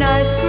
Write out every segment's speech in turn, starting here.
nice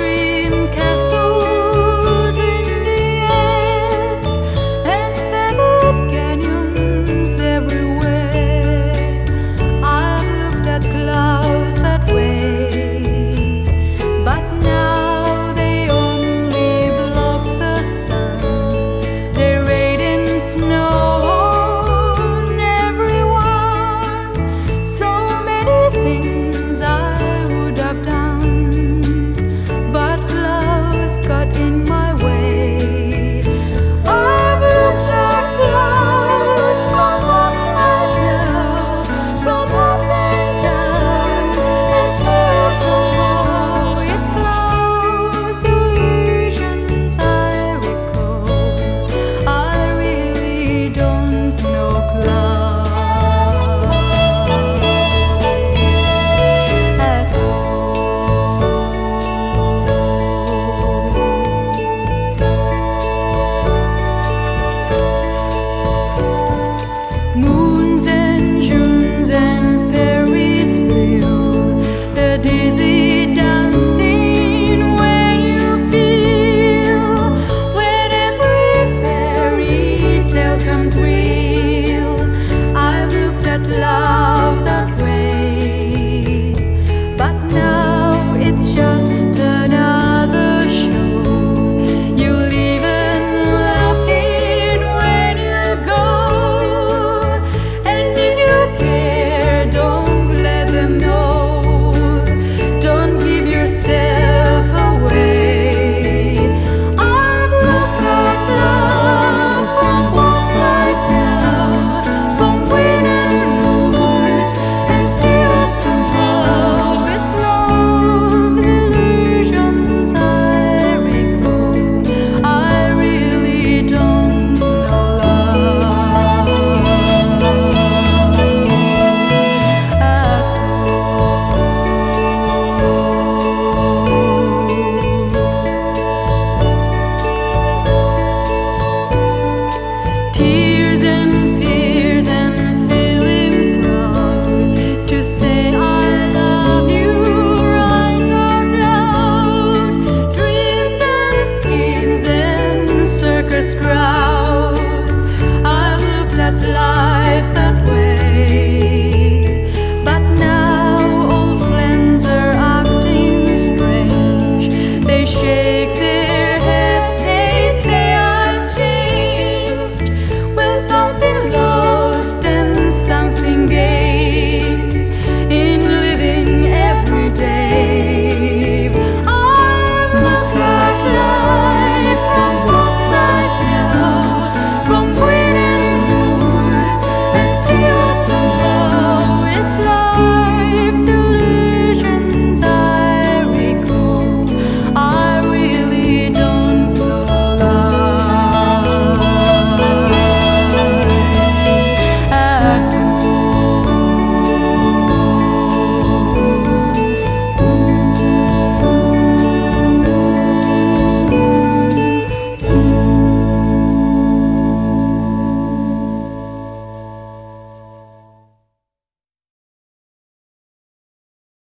see